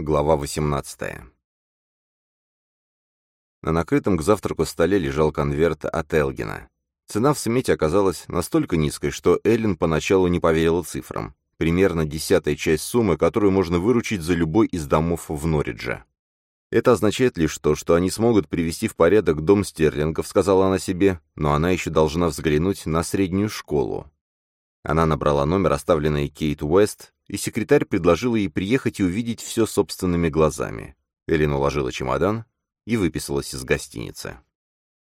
Глава 18. На накрытом к завтраку столе лежал конверт от Элгина. Цена в смете оказалась настолько низкой, что Эллен поначалу не поверила цифрам. Примерно десятая часть суммы, которую можно выручить за любой из домов в Норридже. Это означает лишь то, что они смогут привести в порядок дом стерлингов, сказала она себе, но она еще должна взглянуть на среднюю школу. Она набрала номер, оставленный Кейт Уэст, и секретарь предложил ей приехать и увидеть все собственными глазами. Эллен уложила чемодан и выписалась из гостиницы.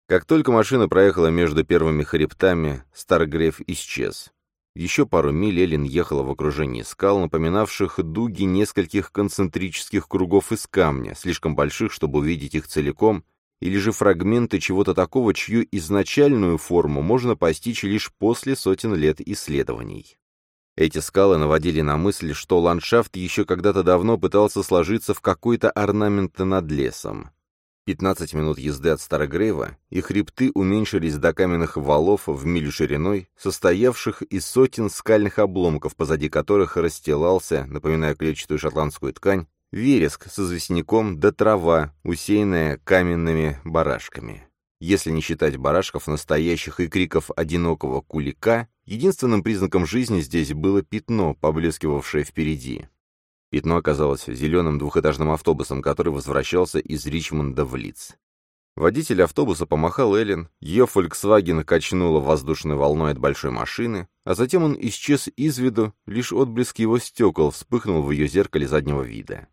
Как только машина проехала между первыми хребтами, Старгрейв исчез. Еще пару миль Эллен ехала в окружении скал, напоминавших дуги нескольких концентрических кругов из камня, слишком больших, чтобы увидеть их целиком, или же фрагменты чего-то такого, чью изначальную форму можно постичь лишь после сотен лет исследований. Эти скалы наводили на мысль, что ландшафт еще когда-то давно пытался сложиться в какой-то орнамент над лесом. 15 минут езды от Старогрейва, и хребты уменьшились до каменных валов в милю шириной, состоявших из сотен скальных обломков, позади которых расстилался, напоминая клетчатую шотландскую ткань, вереск с известняком да трава, усеянная каменными барашками. Если не считать барашков настоящих и криков одинокого кулика, единственным признаком жизни здесь было пятно, поблескивавшее впереди. Пятно оказалось зеленым двухэтажным автобусом, который возвращался из Ричмонда в Лидс. Водитель автобуса помахал Эллен, ее «Фольксваген» качнуло воздушной волной от большой машины, а затем он исчез из виду, лишь отблеск его стекол вспыхнул в ее зеркале заднего вида.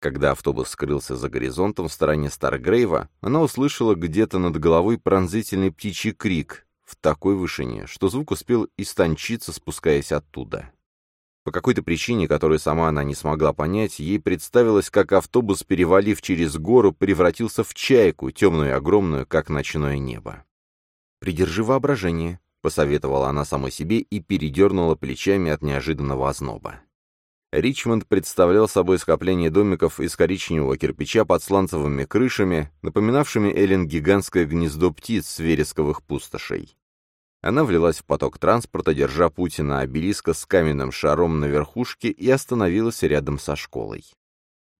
Когда автобус скрылся за горизонтом в стороне Старгрейва, она услышала где-то над головой пронзительный птичий крик в такой вышине, что звук успел истончиться, спускаясь оттуда. По какой-то причине, которую сама она не смогла понять, ей представилось, как автобус, перевалив через гору, превратился в чайку, темную и огромную, как ночное небо. «Придержи воображение», — посоветовала она самой себе и передернула плечами от неожиданного озноба. Ричмонд представлял собой скопление домиков из коричневого кирпича под сланцевыми крышами, напоминавшими Эллен гигантское гнездо птиц с вересковых пустошей. Она влилась в поток транспорта, держа путь на обелиска с каменным шаром на верхушке и остановилась рядом со школой.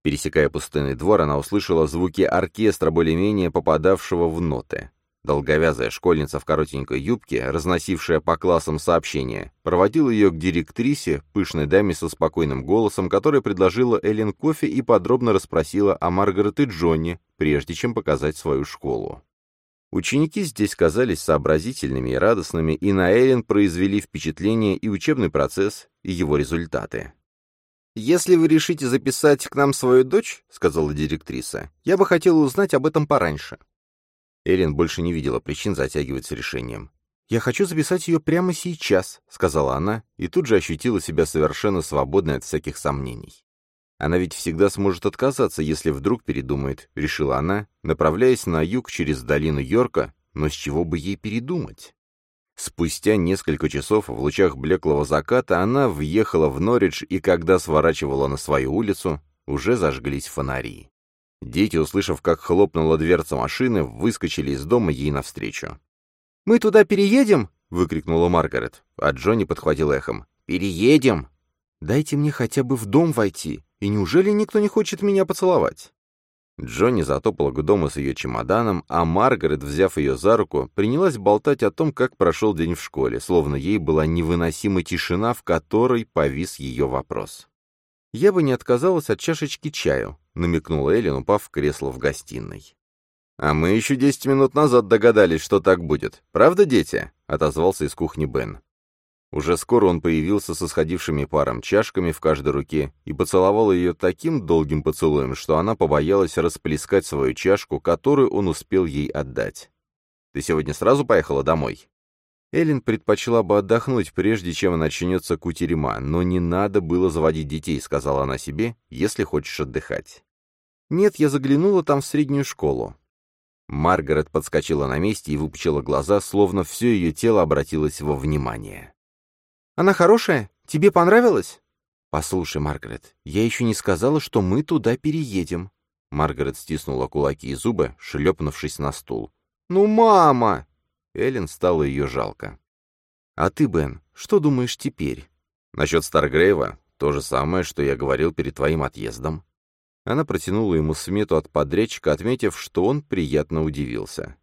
Пересекая пустынный двор, она услышала звуки оркестра, более-менее попадавшего в ноты. Долговязая школьница в коротенькой юбке, разносившая по классам сообщения, проводила ее к директрисе, пышной даме со спокойным голосом, которая предложила Эллен кофе и подробно расспросила о Маргарет и Джонни, прежде чем показать свою школу. Ученики здесь казались сообразительными и радостными, и на Эллен произвели впечатление и учебный процесс, и его результаты. «Если вы решите записать к нам свою дочь, — сказала директриса, — я бы хотела узнать об этом пораньше. Эллен больше не видела причин затягивать с решением. «Я хочу записать ее прямо сейчас», — сказала она, и тут же ощутила себя совершенно свободной от всяких сомнений. Она ведь всегда сможет отказаться, если вдруг передумает, решила она, направляясь на юг через долину Йорка, но с чего бы ей передумать? Спустя несколько часов в лучах блеклого заката она въехала в Норридж, и когда сворачивала на свою улицу, уже зажглись фонари. Дети, услышав, как хлопнула дверца машины, выскочили из дома ей навстречу. «Мы туда переедем?» — выкрикнула Маргарет, а Джонни подхватил эхом. «Переедем!» «Дайте мне хотя бы в дом войти, и неужели никто не хочет меня поцеловать?» Джонни затопала к дому с ее чемоданом, а Маргарет, взяв ее за руку, принялась болтать о том, как прошел день в школе, словно ей была невыносима тишина, в которой повис ее вопрос. «Я бы не отказалась от чашечки чаю», — намекнула Эллен, упав в кресло в гостиной. «А мы еще десять минут назад догадались, что так будет. Правда, дети?» — отозвался из кухни Бен. Уже скоро он появился со сходившими паром чашками в каждой руке и поцеловал ее таким долгим поцелуем, что она побоялась расплескать свою чашку, которую он успел ей отдать. «Ты сегодня сразу поехала домой?» Эллен предпочла бы отдохнуть, прежде чем начнется кутерьма, но не надо было заводить детей, сказала она себе, если хочешь отдыхать. Нет, я заглянула там в среднюю школу. Маргарет подскочила на месте и выпучила глаза, словно все ее тело обратилось во внимание. «Она хорошая? Тебе понравилось?» «Послушай, Маргарет, я еще не сказала, что мы туда переедем». Маргарет стиснула кулаки и зубы, шлепнувшись на стул. «Ну, мама!» Эллен стало ее жалко. «А ты, Бен, что думаешь теперь?» «Насчет Старгрейва? То же самое, что я говорил перед твоим отъездом». Она протянула ему смету от подрядчика, отметив, что он приятно удивился.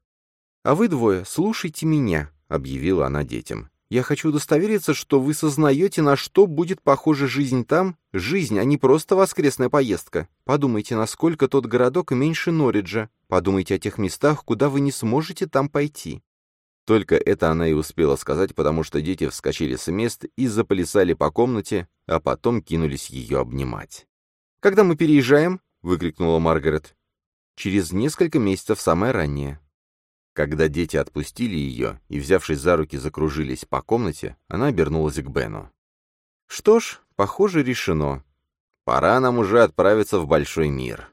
«А вы двое слушайте меня», — объявила она детям. «Я хочу удостовериться, что вы сознаете, на что будет похожа жизнь там, жизнь, а не просто воскресная поездка. Подумайте, насколько тот городок меньше Норриджа. Подумайте о тех местах, куда вы не сможете там пойти. Только это она и успела сказать, потому что дети вскочили с мест и заплясали по комнате, а потом кинулись ее обнимать. «Когда мы переезжаем?» — выкрикнула Маргарет. «Через несколько месяцев, самое раннее». Когда дети отпустили ее и, взявшись за руки, закружились по комнате, она обернулась к Бену. «Что ж, похоже, решено. Пора нам уже отправиться в большой мир».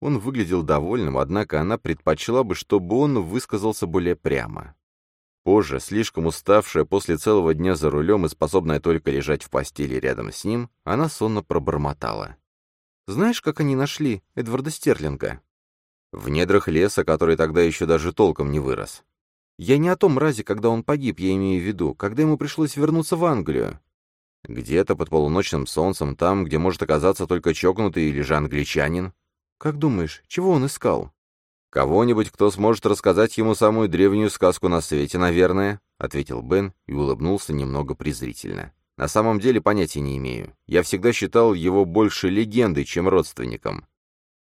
Он выглядел довольным, однако она предпочла бы, чтобы он высказался более прямо. Позже, слишком уставшая после целого дня за рулем и способная только лежать в постели рядом с ним, она сонно пробормотала. «Знаешь, как они нашли Эдварда Стерлинга?» «В недрах леса, который тогда еще даже толком не вырос». «Я не о том разе, когда он погиб, я имею в виду, когда ему пришлось вернуться в Англию». «Где-то под полуночным солнцем, там, где может оказаться только чокнутый или же англичанин». «Как думаешь, чего он искал?» «Кого-нибудь, кто сможет рассказать ему самую древнюю сказку на свете, наверное», — ответил Бен и улыбнулся немного презрительно. «На самом деле понятия не имею. Я всегда считал его больше легендой, чем родственником.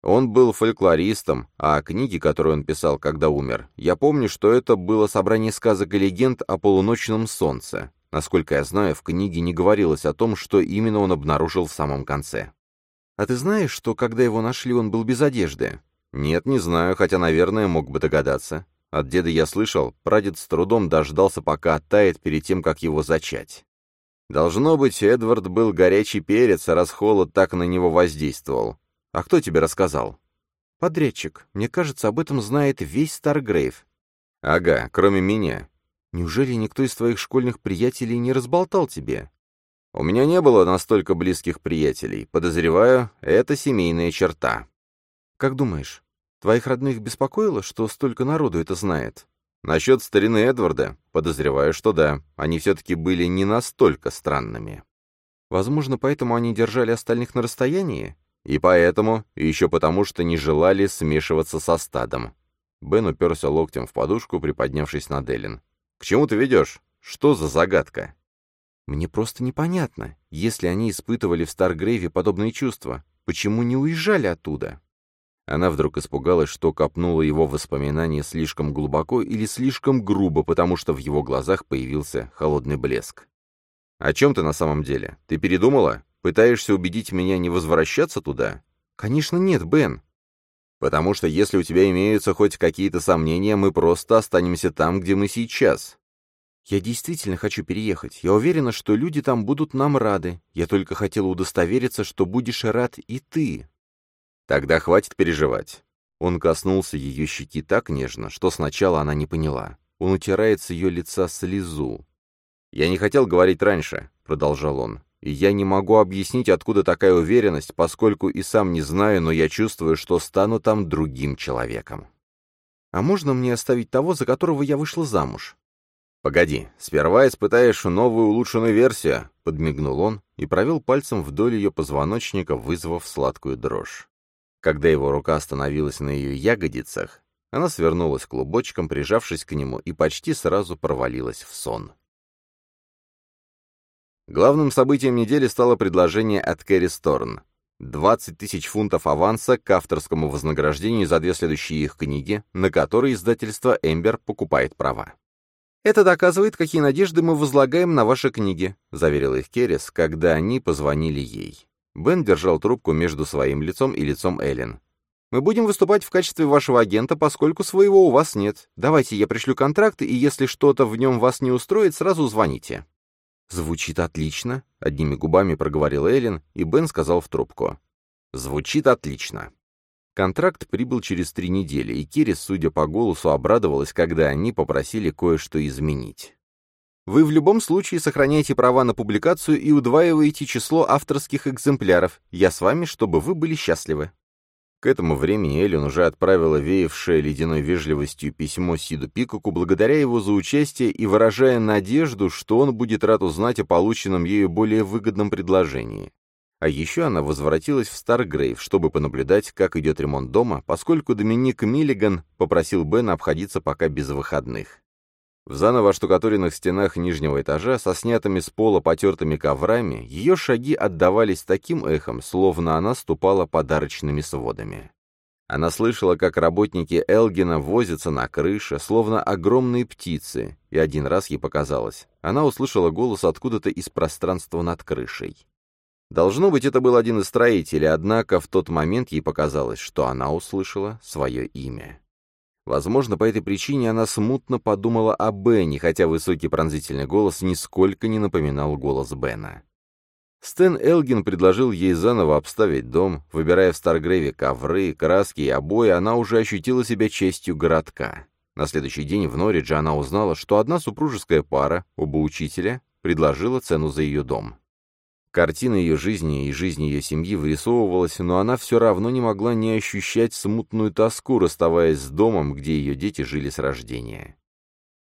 Он был фольклористом, а книги, которые он писал, когда умер, я помню, что это было собрание сказок и легенд о полуночном солнце. Насколько я знаю, в книге не говорилось о том, что именно он обнаружил в самом конце. «А ты знаешь, что когда его нашли, он был без одежды?» «Нет, не знаю, хотя, наверное, мог бы догадаться. От деда я слышал, прадед с трудом дождался, пока оттает перед тем, как его зачать. Должно быть, Эдвард был горячий перец, раз холод так на него воздействовал. А кто тебе рассказал?» «Подрядчик. Мне кажется, об этом знает весь Старгрейв». «Ага, кроме меня». «Неужели никто из твоих школьных приятелей не разболтал тебе?» «У меня не было настолько близких приятелей. Подозреваю, это семейная черта». Как думаешь, твоих родных беспокоило, что столько народу это знает? Насчет старины Эдварда, подозреваю, что да. Они все-таки были не настолько странными. Возможно, поэтому они держали остальных на расстоянии? И поэтому, и еще потому, что не желали смешиваться со стадом. Бен уперся локтем в подушку, приподнявшись над Эллен. «К чему ты ведешь? Что за загадка?» «Мне просто непонятно. Если они испытывали в Старгрейве подобные чувства, почему не уезжали оттуда?» Она вдруг испугалась, что копнула его воспоминания слишком глубоко или слишком грубо, потому что в его глазах появился холодный блеск. «О чем ты на самом деле? Ты передумала? Пытаешься убедить меня не возвращаться туда?» «Конечно нет, Бен». «Потому что если у тебя имеются хоть какие-то сомнения, мы просто останемся там, где мы сейчас». «Я действительно хочу переехать. Я уверена, что люди там будут нам рады. Я только хотела удостовериться, что будешь рад и ты». Тогда хватит переживать. Он коснулся ее щеки так нежно, что сначала она не поняла. Он утирает с ее лица слезу. «Я не хотел говорить раньше», — продолжал он. «И я не могу объяснить, откуда такая уверенность, поскольку и сам не знаю, но я чувствую, что стану там другим человеком». «А можно мне оставить того, за которого я вышла замуж?» «Погоди, сперва испытаешь новую улучшенную версию», — подмигнул он и провел пальцем вдоль ее позвоночника, вызвав сладкую дрожь. Когда его рука остановилась на ее ягодицах, она свернулась клубочком, прижавшись к нему, и почти сразу провалилась в сон. Главным событием недели стало предложение от Кэрри Сторн. 20 тысяч фунтов аванса к авторскому вознаграждению за две следующие их книги, на которые издательство «Эмбер» покупает права. «Это доказывает, какие надежды мы возлагаем на ваши книги», — заверила их Керрис, когда они позвонили ей. Бен держал трубку между своим лицом и лицом Эллен. «Мы будем выступать в качестве вашего агента, поскольку своего у вас нет. Давайте я пришлю контракт, и если что-то в нем вас не устроит, сразу звоните». «Звучит отлично», — одними губами проговорил Эллен, и Бен сказал в трубку. «Звучит отлично». Контракт прибыл через три недели, и Кирис, судя по голосу, обрадовалась, когда они попросили кое-что изменить. Вы в любом случае сохраняете права на публикацию и удваиваете число авторских экземпляров. Я с вами, чтобы вы были счастливы». К этому времени Эллен уже отправила веявшее ледяной вежливостью письмо Сиду Пикоку, благодаря его за участие и выражая надежду, что он будет рад узнать о полученном ею более выгодном предложении. А еще она возвратилась в Старгрейв, чтобы понаблюдать, как идет ремонт дома, поскольку Доминик Миллиган попросил Бена обходиться пока без выходных. В заново оштукатуренных стенах нижнего этажа со снятыми с пола потертыми коврами ее шаги отдавались таким эхом, словно она ступала подарочными сводами. Она слышала, как работники Элгина возятся на крыше, словно огромные птицы, и один раз ей показалось, она услышала голос откуда-то из пространства над крышей. Должно быть, это был один из строителей, однако в тот момент ей показалось, что она услышала свое имя. Возможно, по этой причине она смутно подумала о Бене, хотя высокий пронзительный голос нисколько не напоминал голос Бена. Стэн Элгин предложил ей заново обставить дом. Выбирая в Старгрейве ковры, краски и обои, она уже ощутила себя частью городка. На следующий день в Норридже она узнала, что одна супружеская пара, оба учителя, предложила цену за ее дом. Картина ее жизни и жизни ее семьи вырисовывалась, но она все равно не могла не ощущать смутную тоску, расставаясь с домом, где ее дети жили с рождения.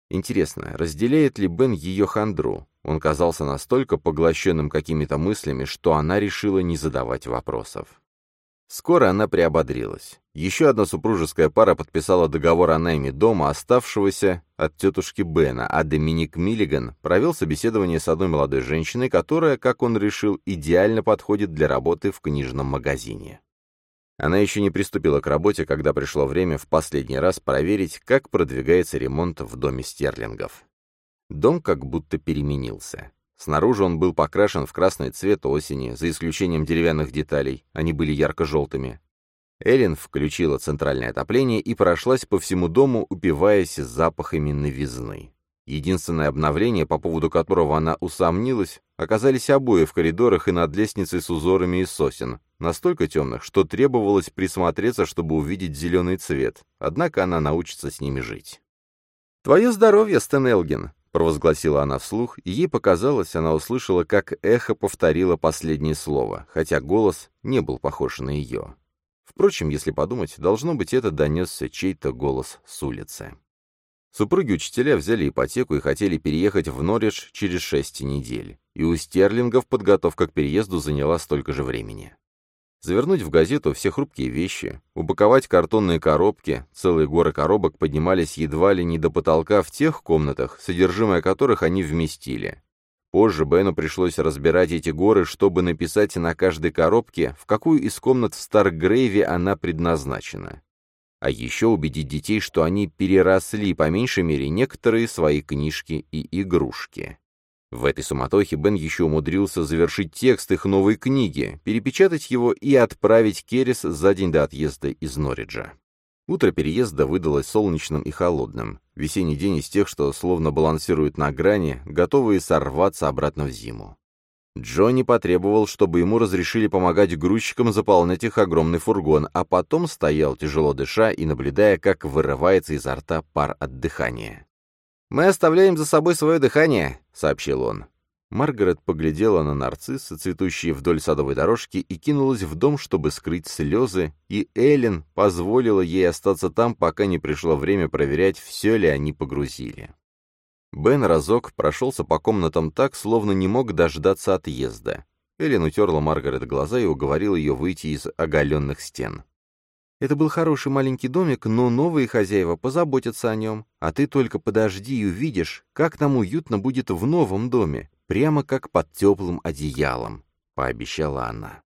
Интересно, разделяет ли Бен ее хандру? Он казался настолько поглощенным какими-то мыслями, что она решила не задавать вопросов. Скоро она приободрилась. Еще одна супружеская пара подписала договор о найме дома, оставшегося от тетушки Бена, а Доминик Миллиган провел собеседование с одной молодой женщиной, которая, как он решил, идеально подходит для работы в книжном магазине. Она еще не приступила к работе, когда пришло время в последний раз проверить, как продвигается ремонт в доме стерлингов. Дом как будто переменился. Снаружи он был покрашен в красный цвет осени, за исключением деревянных деталей, они были ярко-желтыми. Эллен включила центральное отопление и прошлась по всему дому, упиваясь запахами новизны. Единственное обновление, по поводу которого она усомнилась, оказались обои в коридорах и над лестницей с узорами из сосен, настолько темных, что требовалось присмотреться, чтобы увидеть зеленый цвет, однако она научится с ними жить. «Твое здоровье, Стэн Элгин!» Провозгласила она вслух, и ей показалось, она услышала, как эхо повторило последнее слово, хотя голос не был похож на ее. Впрочем, если подумать, должно быть, это донесся чей-то голос с улицы. Супруги-учителя взяли ипотеку и хотели переехать в Норридж через шесть недель, и у стерлингов подготовка к переезду заняла столько же времени завернуть в газету все хрупкие вещи, упаковать картонные коробки, целые горы коробок поднимались едва ли не до потолка в тех комнатах, содержимое которых они вместили. Позже Бену пришлось разбирать эти горы, чтобы написать на каждой коробке, в какую из комнат в Старгрейве она предназначена. А еще убедить детей, что они переросли, по меньшей мере, некоторые свои книжки и игрушки. В этой суматохе Бен еще умудрился завершить текст их новой книги, перепечатать его и отправить Керрис за день до отъезда из Норриджа. Утро переезда выдалось солнечным и холодным. Весенний день из тех, что словно балансируют на грани, готовые сорваться обратно в зиму. Джонни потребовал, чтобы ему разрешили помогать грузчикам заполнять их огромный фургон, а потом стоял, тяжело дыша и наблюдая, как вырывается изо рта пар от дыхания. «Мы оставляем за собой свое дыхание», — сообщил он. Маргарет поглядела на нарциссы, цветущие вдоль садовой дорожки, и кинулась в дом, чтобы скрыть слезы, и Эллен позволила ей остаться там, пока не пришло время проверять, все ли они погрузили. Бен разок прошелся по комнатам так, словно не мог дождаться отъезда. Эллен утерла Маргарет глаза и уговорила ее выйти из оголенных стен. Это был хороший маленький домик, но новые хозяева позаботятся о нем. А ты только подожди и увидишь, как нам уютно будет в новом доме, прямо как под теплым одеялом», — пообещала она.